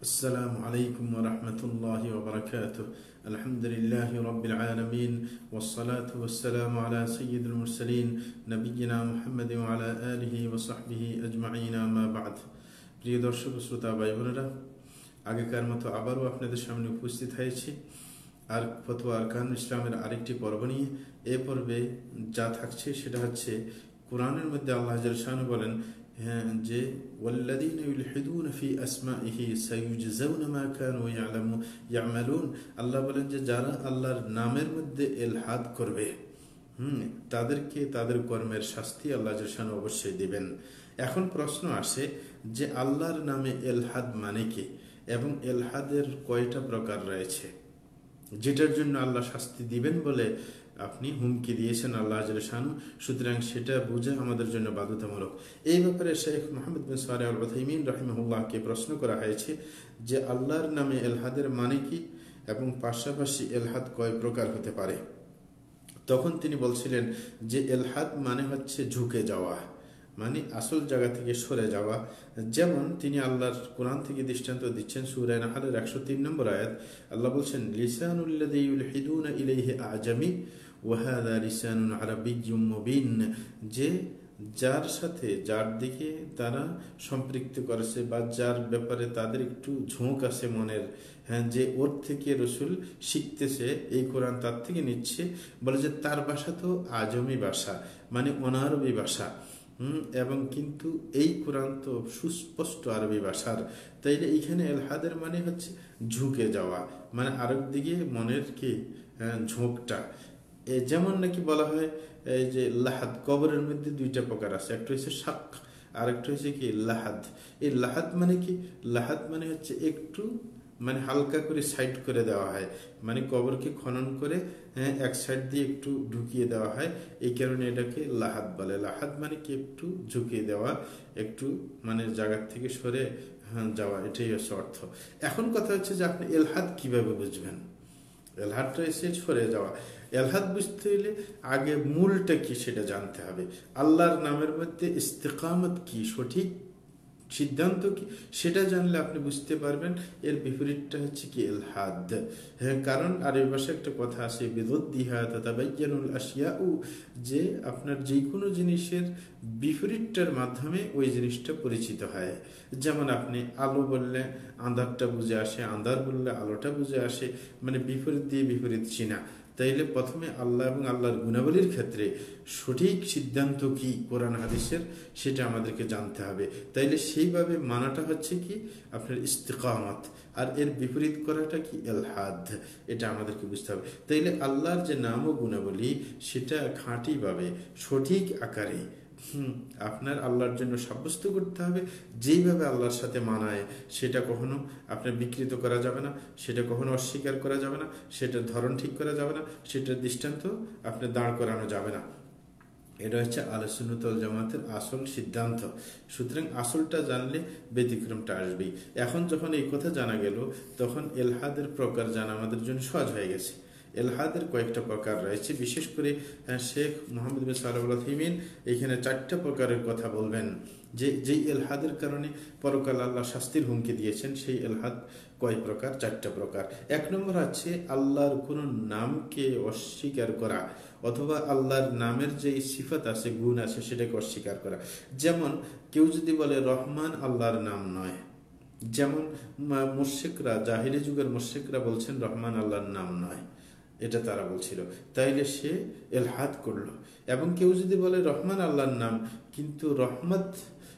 السلام عليكم ورحمة الله وبركاته الحمد لله رب العالمين والصلاة والسلام على سيد المرسلين نبينا محمد وعلى آله وصحبه أجمعين ما بعد প্রিয় দর্শক ও শ্রোতা ভাই বোনেরা আগেকার মতো আবারও আপনাদের সামনে উপস্থিত হয়েছি আর ফতোয়া আরকান ইসলামের আরেকটি পর্ব নিয়ে এ পর্বে যা থাকছে সেটা হচ্ছে কোরআনের মধ্যে আল্লাহ জালশান বলেন হ্যাঁ, যে ওয়াল্লাযীনা ইউলহিদুনা ফি আসমাইহি সায়ুজজাউনা মা কানু ইয়ালামু, ইয়ামালুন। আল্লাহ বলেন যে, যারা আল্লাহর নামের মধ্যে ইলহাদ করবে, হুম, তাদেরকে তাদের কর্মের শাস্তি আল্লাহ জালশান অবশ্যই দিবেন। এখন প্রশ্ন আসে যে, আল্লাহর নামে এলহাদ মানে কি? এবং এলহাদের কয়টা প্রকার রয়েছে? যেটার জন্য আল্লাহ শাস্তি দিবেন বলে আপনি হুমকি দিয়েছেন আল্লাহ শানু সুতরাং সেটা বুঝে আমাদের জন্য বাধ্যতামূলক। এই ব্যাপারে শেখ মোহাম্মদ বিন সারে আল রহিমিন রহিমহুল্লাহকে প্রশ্ন করা হয়েছে যে আল্লাহর নামে এলহাদের মানে কি এবং পাশাপাশি এলহাদ কয় প্রকার হতে পারে? তখন তিনি বলছিলেন যে এলহাদ মানে হচ্ছে ঝুঁকে যাওয়া মানে আসল জায়গা থেকে সরে যাওয়া। যেমন তিনি আল্লাহর কোরআন থেকে দৃষ্টান্ত দিচ্ছেন সুরায় নাহালের একশো তিন নম্বর আয়াত। আল্লাহ বলছেন লিসানুল্লাহ ইলাইহি আজামি যে যার সাথে, যার দিকে তারা সম্পৃক্ত করেছে বা যার ব্যাপারে তাদের একটু ঝোঁক আছে মনের হ্যাঁ যে ওর থেকে রসুল শিখতেছে, এই কোরআন তার থেকে নিচ্ছে, বলে যে তার ভাষা তো আজমি ভাষা মানে অনারবি ভাষা, হুম, এবং কিন্তু এই কোরআন তো সুস্পষ্ট আরবি ভাষার, তাইলে এইখানে এলহাদের মানে হচ্ছে ঝুঁকে যাওয়া মানে আরেক দিকে মনের কি ঝোঁকটা যেমন নাকি বলা হয়, এই যে লাহাদ, কবরের মধ্যে দুইটা প্রকার আছে। একটা হচ্ছে শাক আর একটা হচ্ছে কি লাহাদ। এই লাহাদ মানে কি? লাহাদ মানে হচ্ছে একটু মানে হালকা করে সাইড করে দেওয়া হয়। মানে কবরকে খনন করে হ্যাঁ এক সাইড দিয়ে একটু ঢুকিয়ে দেওয়া হয়। এই কারণে এটাকে লাহাদ বলে। লাহাদ মানে কি? একটু ঝুঁকিয়ে দেওয়া, একটু মানে জায়গার থেকে সরে হ্যাঁ যাওয়া। এটাই হচ্ছে অর্থ। এখন কথা হচ্ছে যে আপনি এলহাদ কীভাবে বুঝবেন? এলহাদটা এসে সরে যাওয়া। এলহাদ বুঝতে হলে আগে মূলটা কি সেটা জানতে হবে। আল্লাহর নামের মধ্যে ইস্তেকামত কি সঠিক? সিদ্ধান্ত কি? সেটা জানলে আপনি বুঝতে পারবেন। এর বিপরীতটা হচ্ছে কি? এলহাদ। হ্যাঁ কারণ আর এই ভাষায় একটা কথা আছে, বিদুদ্দিহা তাতাবাইয়ানুল ও যে আপনার যে কোনো জিনিসের বিপরীতটার মাধ্যমে ওই জিনিসটা পরিচিত হয়। যেমন আপনি আলো বললে আন্ধারটা বুঝে আসে, আন্ধার বললে আলোটা বুঝে আসে মানে বিপরীত দিয়ে বিপরীত চিনা তাইলে প্রথমে আল্লাহ এবং আল্লাহর গুণাবলীর ক্ষেত্রে সঠিক সিদ্ধান্ত কি কোরআন হাদিসের? সেটা আমাদেরকে জানতে হবে। তাইলে সেইভাবে মানাটা হচ্ছে কি? আপনার ইস্তেকামত। আর এর বিপরীত করাটা কি? এলহাদ। এটা আমাদেরকে বুঝতে হবে। তাইলে আল্লাহর যে নাম ও গুণাবলী, সেটা খাঁটিভাবে সঠিক আকারে হুম, আপনার আল্লাহর জন্য সাব্যস্ত করতে হবে। যেইভাবে আল্লাহর সাথে মানায়, সেটা কখনো আপনার বিকৃত করা যাবে না, সেটা কখনো অস্বীকার করা যাবে না, সেটার ধরন ঠিক করা যাবে না, সেটার দৃষ্টান্ত আপনার দাঁড় করানো যাবে না। এটা হচ্ছে আলোচনতল জামাতের আসল সিদ্ধান্ত। সুতরাং আসলটা জানলে ব্যতিক্রমটা আসবেই। এখন যখন এই কথা জানা গেল, তখন এলহাদের প্রকার জানা আমাদের জন্য সহজ হয়ে গেছে। এলহাদের কয়েকটা প্রকার রয়েছে। বিশেষ করে শেখ মোহাম্মদ বিন সালাহিমিন এখানে চারটা প্রকারের কথা বলবেন। যে, যেই এলহাদের কারণে পরকাল আল্লাহ শাস্তির হুমকি দিয়েছেন, সেই এলহাদ কয় প্রকার? চারটা প্রকার। এক নম্বর আছে আল্লাহর কোন নামকে অস্বীকার করা অথবা আল্লাহর নামের যে সিফাত আছে, গুণ আছে, সেটাকে অস্বীকার করা। যেমন কেউ যদি বলে রহমান আল্লাহর নাম নয়, যেমন মুর্শিকরা জাহিরি যুগের মুর্শিকরা বলছেন রহমান আল্লাহর নাম নয়। এটা তারা বলছিল তাইলে সে এলহাদ করল। এবং কেউ যদি বলে রহমান আল্লাহর নাম, কিন্তু রহমত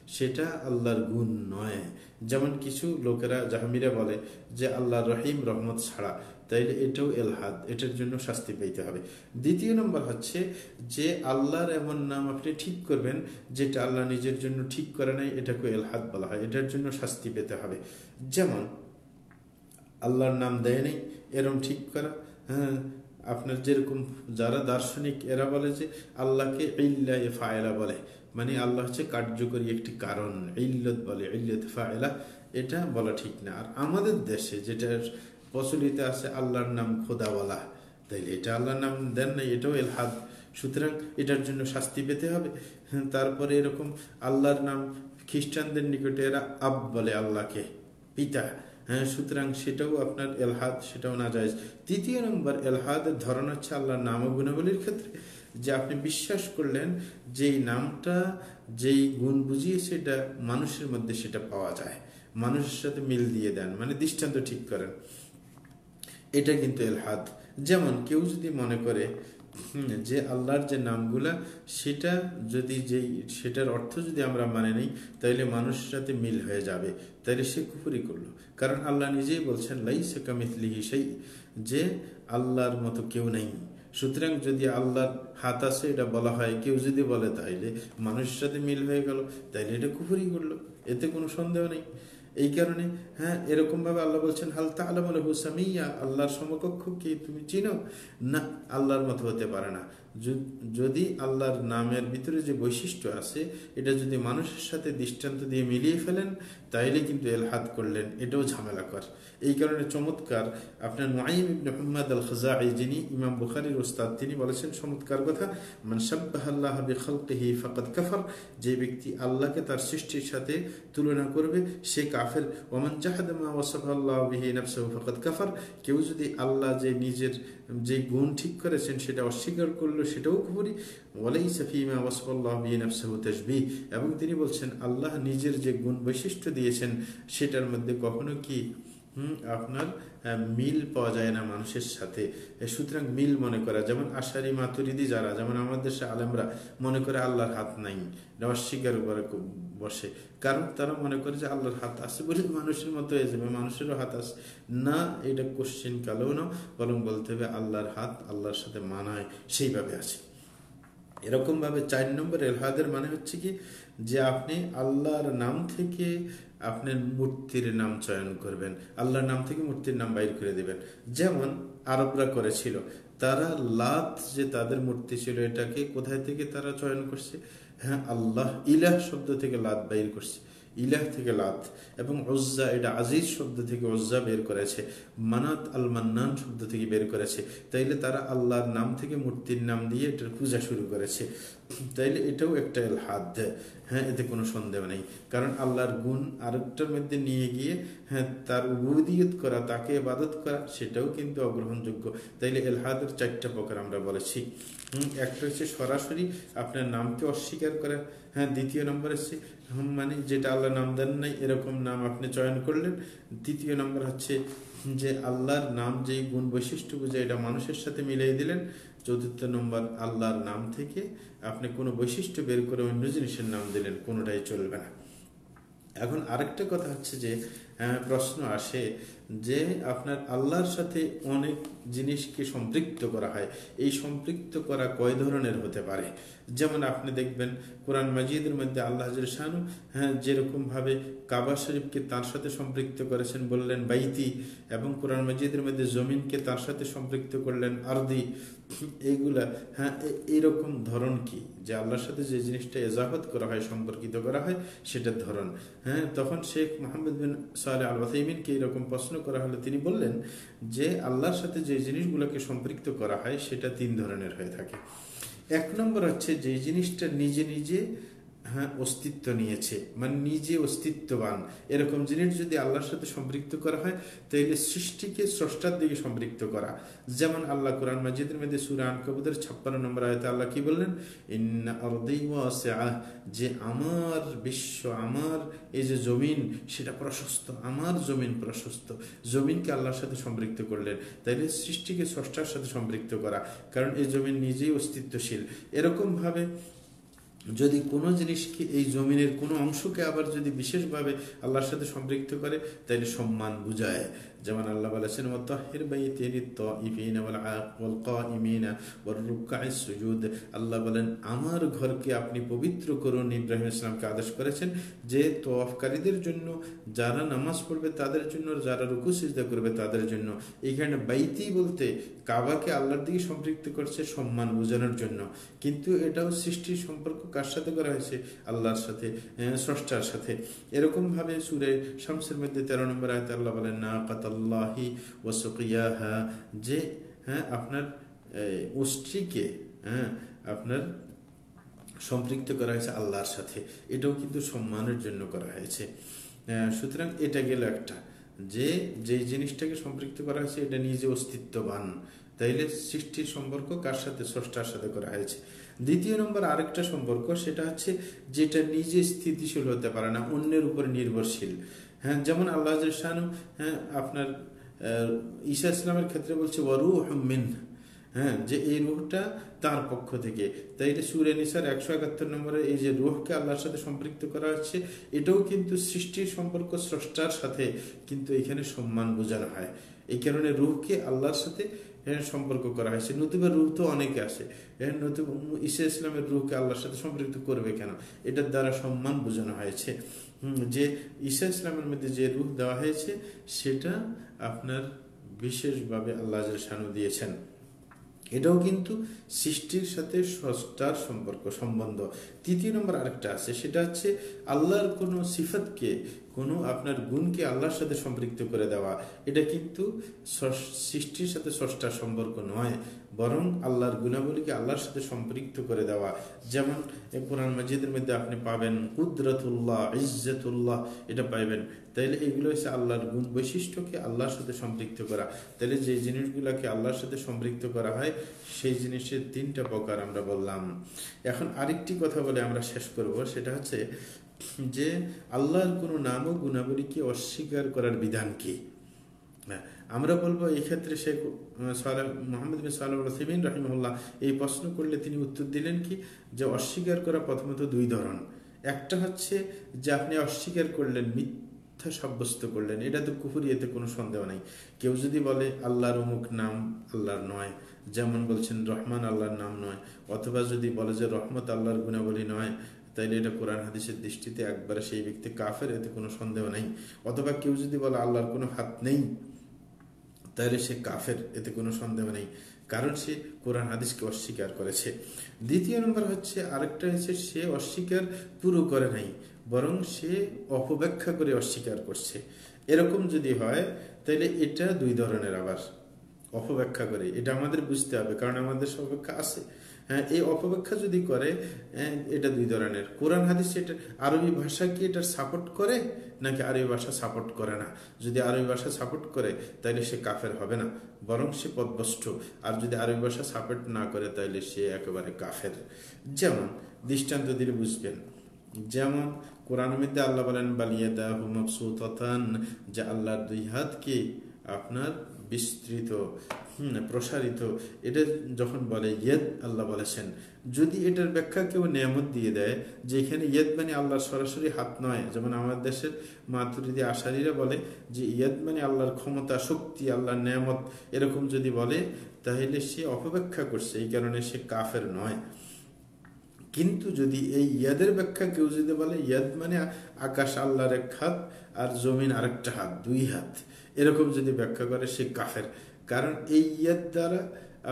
সেটা আল্লাহর গুণ নয়। যেমন কিছু লোকেরা, জাহামিরা বলে যে আল্লাহ রহিম রহমত ছাড়া, তাইলে এটাও এলহাদ, এটার জন্য শাস্তি পেতে হবে। দ্বিতীয় নম্বর হচ্ছে যে আল্লাহর এমন নাম আপনি ঠিক করবেন, যেটা আল্লাহ নিজের জন্য ঠিক করে নাই, এটাকে এলহাদ বলা হয়। এটার জন্য শাস্তি পেতে হবে। যেমন, আল্লাহর নাম দেয় নেই, এরম ঠিক করা। হ্যাঁ আপনার যেরকম যারা দার্শনিক, এরা বলে যে আল্লাহকে ইল্লা ফায়লা বলে। মানে আল্লাহ হচ্ছে কার্যকরী একটি কারণ। ইল্লত বলে, ইল্লত ফায়লা। এটা বলা ঠিক না। আর আমাদের দেশে যেটা প্রচলিত আছে, আল্লাহর নাম খোদা বলা তাইলে এটা আল্লাহর নাম দেন না এটাও এলহাদ। সুতরাং এটার জন্য শাস্তি পেতে হবে। তারপরে এরকম আল্লাহর নাম খ্রিস্টানদের নিকটে এরা আব বলে আল্লাহকে, পিতা। হ্যাঁ সুতরাং সেটাও আপনার এলহাদ, সেটাও না যায় তৃতীয় নম্বর, এলহাদের ধরন হচ্ছে আল্লাহর নাম ও গুণাবলীর ক্ষেত্রে। যে আপনি বিশ্বাস করলেন, যেই নামটা, যেই গুণ বুঝিয়ে সেটা মানুষের মধ্যে সেটা পাওয়া যায়। মানুষের সাথে মিল দিয়ে দেন মানে দৃষ্টান্ত ঠিক করেন। এটা কিন্তু এলহাদ। যেমন কেউ যদি মনে করে যে আল্লাহর যে নামগুলা, সেটা যদি যেই, সেটার অর্থ যদি আমরা মানে নিই, তাইলে মানুষের সাথে মিল হয়ে যাবে। তাইলে সে কুফুরি করল। কারণ আল্লাহ নিজেই বলছেন লাই সে কামিতলিহি সেই যে আল্লাহর মতো কেউ নেই। সুতরাং যদি আল্লাহর হাত আছে, এটা বলা হয়, কেউ যদি বলে তাইলে মানুষের সাথে মিল হয়ে গেল, তাইলে এটা কুফুরি করল। এতে কোনো সন্দেহ নেই। এই কারণে হ্যাঁ এরকমভাবে আল্লাহ বলছেন হালতা আলম আল হুসামিয়া? আল্লাহর সমকক্ষ কি তুমি চিনো? না, আল্লাহর মতো হতে পারে না। যদি আল্লাহর নামের ভিতরে যে বৈশিষ্ট্য আছে, এটা যদি মানুষের সাথে দৃষ্টান্ত দিয়ে মিলিয়ে ফেলেন, তাইলে কিন্তু এলহাদ করলেন। এটাও ঝামেলা কর এই কারণে চমৎকার আপনার নাইম মোহাম্মদ আল খাজাই যিনি ইমাম বুখারির ওস্তাদ তিনি বলেছেন চমৎকার কথা, মান সাব্বাহাল্লাহ বিখালকিহি ফাকাদ কাফার যে ব্যক্তি আল্লাহকে তার সৃষ্টির সাথে তুলনা করবে, সে কাফের। ওমান জাহাদমা ওয়াসাফাল্লাহ বিহি নাফসাহু ফাকাদ কাফার কেউ যদি আল্লাহ যে নিজের যে গুণ ঠিক করেছেন সেটা অস্বীকার করল, সেটাও কুফরি। ওয়ালাই সাফিমা ওয়াসফল্লাহ বিন নাফসাহু তাসবিহ এবং তিনি বলছেন, আল্লাহ নিজের যে গুণ বৈশিষ্ট্য দিয়েছেন, সেটার মধ্যে কখনো কি আপনার মিল পাওয়া যায় না মানুষের সাথে। সুতরাং মিল মনে করা, যেমন আশারি মাতুরিদি যারা, যেমন আমাদের দেশে আলেমরা মনে করে আল্লাহর হাত নাই অস্বীকার করে বসে। কারণ তারা মনে করে যে আল্লাহর হাত আছে বলে মানুষের মতো হয়ে যাবে, মানুষেরও হাত আছে। না, এটা কোশ্চিন কালেও না, বরং বলতে হবে আল্লাহর হাত আল্লাহর সাথে মানায়, সেইভাবে আছে। এরকমভাবে চার নম্বর এলহাদের মানে হচ্ছে কি যে আপনি আল্লাহর নাম থেকে আপনার মূর্তির নাম চয়ন করবেন। আল্লাহর নাম থেকে মূর্তির নাম বাইর করে দেবেন। যেমন আরবরা করেছিল, তারা লাত যে তাদের মূর্তি ছিল, এটাকে কোথায় থেকে তারা চয়ন করছে? হ্যাঁ আল্লাহ ইলাহ শব্দ থেকে লাত বাইর করছে। ইলাহ থেকে লাত এবং ওজ্জা এটা আজিজ শব্দ থেকে ওজ্জা বের করেছে, মানাত আল মান্নান শব্দ থেকে বের করেছে। তাইলে তারা আল্লাহর নাম থেকে মূর্তির নাম দিয়ে এটার পূজা শুরু করেছে। তাইলে এটাও একটা দেয় হ্যাঁ এতে কোনো সন্দেহ নেই। কারণ আল্লাহর গুণ আরেকটার মধ্যে নিয়ে গিয়ে হ্যাঁ তার উবুদিয়ত করা, তাকে আবাদত করা, সেটাও কিন্তু অগ্রহণযোগ্য। তাইলে এলহাদের চারটা প্রকার আমরা বলেছি। একটা হচ্ছে সরাসরি আপনার নামকে অস্বীকার করা। হ্যাঁ দ্বিতীয় নম্বর হচ্ছে মানে যেটা আল্লাহ নাম দেন নাই, এরকম নাম আপনি চয়ন করলেন। দ্বিতীয় নম্বর হচ্ছে যে আল্লাহর নাম যেই গুণ বৈশিষ্ট্য বুঝে এটা মানুষের সাথে মিলিয়ে দিলেন। চতুর্থ নম্বর, আল্লাহর নাম থেকে আপনি কোনো বৈশিষ্ট্য বের করে অন্য জিনিসের নাম দিলেন, কোনোটাই চলবে না। এখন আরেকটা কথা হচ্ছে যে প্রশ্ন আসে যে আপনার আল্লাহর সাথে অনেক জিনিসকে সম্পৃক্ত করা হয়। এই সম্পৃক্ত করা কয় ধরনের হতে পারে? যেমন আপনি দেখবেন, কোরআন মাজিদের মধ্যে আল্লাহ শানু হ্যাঁ যেরকমভাবে কাবা শরীফকে তার সাথে সম্পৃক্ত করেছেন বললেন বাইতি এবং কোরআন মাজিদের মধ্যে জমিনকে তার সাথে সম্পৃক্ত করলেন আরদি। এইগুলা হ্যাঁ এইরকম ধরন কি? যে আল্লাহর সাথে যে জিনিসটা এজাহত করা হয়, সম্পর্কিত করা হয়, সেটার ধরন। হ্যাঁ তখন শেখ মোহাম্মদ বিন সালে আল ওয়াসাইমিনকে এরকম প্রশ্ন করা হলে তিনি বললেন যে, আল্লাহর সাথে যে জিনিসগুলোকে সম্পৃক্ত করা হয়, সেটা তিন ধরনের হয়ে থাকে। এক নম্বর হচ্ছে যে জিনিসটা নিজে নিজে হ্যাঁ অস্তিত্ব নিয়েছে মানে নিজে অস্তিত্ববান। এরকম জিনিস যদি আল্লাহর সাথে সম্পৃক্ত করা হয় তাহলে সৃষ্টিকে স্রষ্টার দিকে সম্পৃক্ত করা। যেমন আল্লাহ কোরআন মাজিদের মধ্যে সুরান কবুদের ছাপ্পান্ন নম্বর আয়তে আল্লাহ কি বললেন? যে আমার বিশ্ব, আমার এই যে জমিন, সেটা প্রশস্ত, আমার জমিন প্রশস্ত। জমিনকে আল্লাহর সাথে সম্পৃক্ত করলেন, তাইলে সৃষ্টিকে স্রষ্টার সাথে সম্পৃক্ত করা। কারণ এই জমিন নিজেই অস্তিত্বশীল। এরকম ভাবে যদি কোনো জিনিসকে, এই জমিনের কোনো অংশকে আবার যদি বিশেষভাবে আল্লাহর সাথে সম্পৃক্ত করে তাহলে সম্মান বুঝায়। যেমন আল্লাহ বলেছেন আল্লাহ বলেন আমার ঘরকে আপনি পবিত্র করুন। ইব্রাহিম ইসলামকে আদেশ করেছেন যে তোয়াফকারীদের জন্য যারা নামাজ পড়বে তাদের জন্য যারা রুকু সিজদা করবে তাদের জন্য। এখানে বাইতি বলতে কাবাকে আল্লাহর দিকে সম্পৃক্ত করছে সম্মান বোঝানোর জন্য। কিন্তু এটাও সৃষ্টির সম্পর্ক কার সাথে করা হয়েছে? আল্লাহর সাথে স্রষ্টার সাথে। এরকমভাবে সুরে শামসের মধ্যে তেরো নম্বর আয়তে আল্লাহ বলেন না কাতাল্লাহি ওয়াসুকিয়াহা যে হ্যাঁ আপনার উষ্ট্রিকে হ্যাঁ আপনার সম্পৃক্ত করা হয়েছে আল্লাহর সাথে। এটাও কিন্তু সম্মানের জন্য করা হয়েছে। সুতরাং এটা গেল একটা, যে, যেই জিনিসটাকে সম্পৃক্ত করা হয়েছে, এটা নিজে অস্তিত্ববান। তাইলে সৃষ্টির সম্পর্ক কার সাথে, স্রষ্টার সাথে করা হয়েছে? দ্বিতীয় নম্বর আরেকটা সম্পর্ক, সেটা হচ্ছে যেটা নিজে স্থিতিশীল হতে পারে না, অন্যের উপর নির্ভরশীল। হ্যাঁ যেমন আল্লাহ হ্যাঁ আপনার ঈশা ইসলামের ক্ষেত্রে বলছে ওয়ারু মিন হ্যাঁ যে এই রুহটা তার পক্ষ থেকে। তাইলে সুরে নিসার একশো একাত্তর নম্বরে এই যে রুহকে আল্লাহর সাথে সম্পৃক্ত করা হচ্ছে, এটাও কিন্তু সৃষ্টির সম্পর্ক স্রষ্টার সাথে কিন্তু এখানে সম্মান বোঝানো হয়। এই কারণে রুহকে আল্লাহর সাথে হ্যাঁ সম্পর্ক করা হয়েছে। নতুবের রূপ তো অনেকে আসে হ্যাঁ নতুব ঈশা ইসলামের রূপকে আল্লাহর সাথে সম্পৃক্ত করবে কেন? এটার দ্বারা সম্মান বোঝানো হয়েছে। যে ঈশা ইসলামের মধ্যে যে রূপ দেওয়া হয়েছে, সেটা আপনার বিশেষভাবে আল্লাহ শানু দিয়েছেন। এটাও কিন্তু সৃষ্টির সাথে স্রষ্টার সম্পর্ক, সম্বন্ধ। তৃতীয় নম্বর আরেকটা আছে, সেটা হচ্ছে আল্লাহর কোনো সিফাতকে, কোনো আপনার গুণকে আল্লাহর সাথে সম্পৃক্ত করে দেওয়া। এটা কিন্তু সৃষ্টির সাথে স্রষ্টার সম্পর্ক নয়। বরং আল্লাহর গুণাবলীকে আল্লাহর সাথে সম্পৃক্ত করে দেওয়া। যেমন কোরআন মজিদের মধ্যে আপনি পাবেন কুদরতুল্লাহ ইজ্জতুল্লাহ এটা পাইবেন। তাইলে এগুলো হচ্ছে আল্লাহর গুণ বৈশিষ্ট্যকে আল্লাহর সাথে সম্পৃক্ত করা। তাইলে যে জিনিসগুলোকে আল্লাহর সাথে সম্পৃক্ত করা হয় সেই জিনিসের তিনটা প্রকার আমরা বললাম। এখন আরেকটি কথা বলে আমরা শেষ করব সেটা হচ্ছে যে আল্লাহর কোনো নাম ও গুণাবলীকে অস্বীকার করার বিধান কি? হ্যাঁ, আমরা বলব এই ক্ষেত্রে শেখ মোহাম্মদ বিন সাল্লাহ সিমিন রহিমুল্লাহ এই প্রশ্ন করলে তিনি উত্তর দিলেন কি? যে অস্বীকার করা প্রথমত দুই ধরন। একটা হচ্ছে যে আপনি অস্বীকার করলেন, মিথ্যা সাব্যস্ত করলেন। এটা তো কুফুরি, এতে কোনো সন্দেহ নাই। কেউ যদি বলে আল্লাহর অমুক নাম আল্লাহর নয়, যেমন বলছেন রহমান আল্লাহর নাম নয়, অথবা যদি বলে যে রহমত আল্লাহর গুণাবলী নয়, তাইলে এটা কোরআন হাদিসের দৃষ্টিতে একবারে সেই ব্যক্তি কাফের, এতে কোনো সন্দেহ নেই। অথবা কেউ যদি বলে আল্লাহর কোনো হাত নেই তাহলে সে কাফের, এতে কোনো সন্দেহ নেই। কারণ সে কোরআন হাদিসকে অস্বীকার করেছে। দ্বিতীয় নম্বর হচ্ছে, আরেকটা হচ্ছে, সে অস্বীকার পুরো করে নাই, বরং সে অপব্যাখ্যা করে অস্বীকার করছে। এরকম যদি হয়, তাহলে এটা দুই ধরনের আবার। অপব্যাখ্যা করে, এটা আমাদের বুঝতে হবে, কারণ আমাদের সপেক্ষা আছে। এই অপব্যাখ্যা যদি করে হ্যাঁ, এটা দুই ধরনের। কোরআন হাদিস এটা আরবি ভাষা কি এটার সাপোর্ট করে নাকি আরবি ভাষা সাপোর্ট করে না? যদি আরবি ভাষা সাপোর্ট করে তাহলে সে কাফের হবে না বরং সে পদভষ্ট আর যদি আরবি ভাষা সাপোর্ট না করে তাহলে সে একেবারে কাফের। যেমন দৃষ্টান্ত দিলে বুঝবেন যেমন কোরআন মধ্যে আল্লাহ বলেন বালিয়া বালিয়াদা হুমকসুতান যে আল্লাহর দুই হাতকে আপনার বিস্তৃত প্রসারিত। এটা যখন বলে ইয়েদ, আল্লাহ বলেছেন, যদি এটার ব্যাখ্যা কেউ নিয়ামত দিয়ে দেয় যে এখানে ইয়েদ মানে আল্লাহর সরাসরি হাত নয়, যেমন আমাদের দেশের মাতুরিদি আশারিরা বলে যে ইয়েদ মানে আল্লাহর ক্ষমতা, শক্তি, আল্লাহর নিয়ামত, এরকম যদি বলে, তাহলে সে অপব্যাখ্যা করছে, এই কারণে সে কাফের নয়। কিন্তু যদি এই ইয়াদের ব্যাখ্যা কেউ যদি বলে, ইয়াদ মানে আকাশ আল্লাহর এক হাত আর জমিন আরেকটা হাত, দুই হাত এরকম যদি ব্যাখ্যা করে সে কাফের কারণ এই ইয়াদ দ্বারা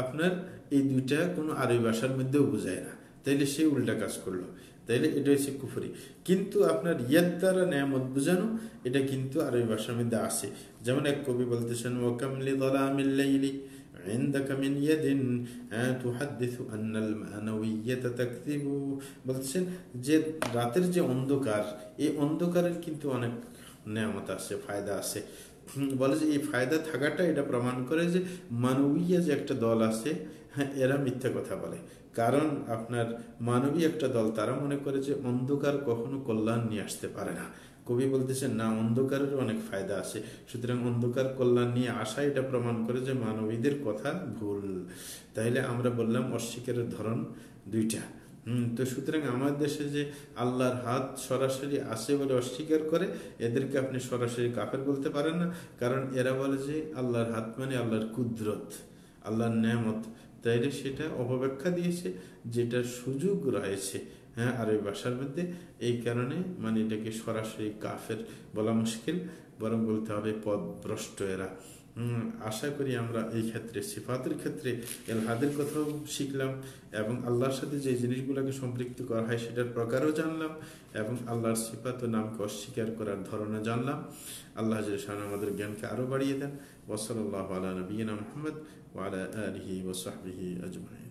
আপনার এই দুইটা কোনো আরবি ভাষার মধ্যেও বোঝায় না তাইলে সে উল্টা কাজ করলো তাইলে এটা হচ্ছে কুফরি কিন্তু আপনার ইয়াদ দ্বারা নেয়ামত বোঝানো এটা কিন্তু আরবি ভাষার মধ্যে আসে যেমন এক কবি বলতেছেন ওকামলি দলা আমিল্লাইলি عندك من يد تحدث أن المعنوية تكذب বলছেন যে রাতের যে অন্ধকার এই অন্ধকারের কিন্তু অনেক নেয়ামত আছে ফায়দা আছে বলে যে এই ফায়দা থাকাটা এটা প্রমাণ করে যে মানবীয় যে একটা দল আছে হ্যাঁ এরা মিথ্যা কথা বলে। কারণ আপনার মানবী একটা দল, তারা মনে করে যে অন্ধকার কখনো কল্যাণ নিয়ে আসতে পারে না। কবি বলতেছেন, না, অন্ধকারের অনেক ফায়দা আছে। সুতরাং অন্ধকার কল্যাণ নিয়ে আসা এটা প্রমাণ করে যে মানবীদের কথা ভুল। তাইলে আমরা বললাম অস্বীকারের ধরন দুইটা। হম, তো সুতরাং আমার দেশে যে আল্লাহর হাত সরাসরি আসে বলে অস্বীকার করে, এদেরকে আপনি সরাসরি কাফের বলতে পারেন না। কারণ এরা বলে যে আল্লাহর হাত মানে আল্লাহর কুদরত, আল্লাহর নেয়ামত। তাইলে সেটা অপব্যাখ্যা দিয়েছে যেটা সুযোগ রয়েছে হ্যাঁ আরবি বাসার মধ্যে। এই কারণে মানে এটাকে সরাসরি কাফের বলা মুশকিল, বরং বলতে হবে পদভ্রষ্ট এরা। আশা করি আমরা এই ক্ষেত্রে, সিফাতের ক্ষেত্রে এলহাদের কথাও শিখলাম এবং আল্লাহর সাথে যে জিনিসগুলোকে সম্পৃক্ত করা হয় সেটার প্রকারও জানলাম এবং আল্লাহর সিফাত ও নামকে অস্বীকার করার ধরনা জানলাম। আল্লাহ জাহান আমাদের জ্ঞানকে আরও বাড়িয়ে দেন। ওসল আল্লাহ আলা নবীনা মোহাম্মদ ওয়ালা আলহি ওসাহবিহি আজমাই